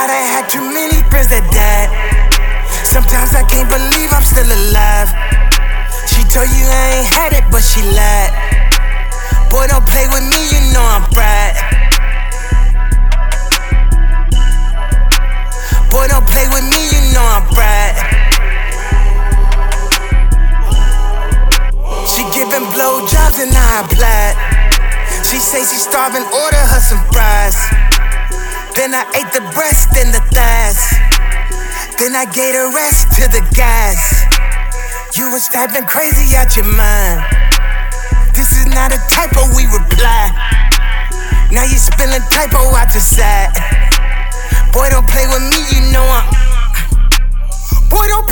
I done had too many friends that died. Sometimes I can't believe I'm still alive. She told you I ain't had it, but she lied. Boy, don't play with me, you know I'm fried. Boy, don't play with me, you know I'm fried. She giving blowjobs and I applied. She say she starving, order her some fries. Then I ate the breast and the thighs. Then I gave the rest to the guys. You was typing crazy out your mind. This is not a typo, we reply. Now you spilling typo out your side. Boy, don't play with me, you know.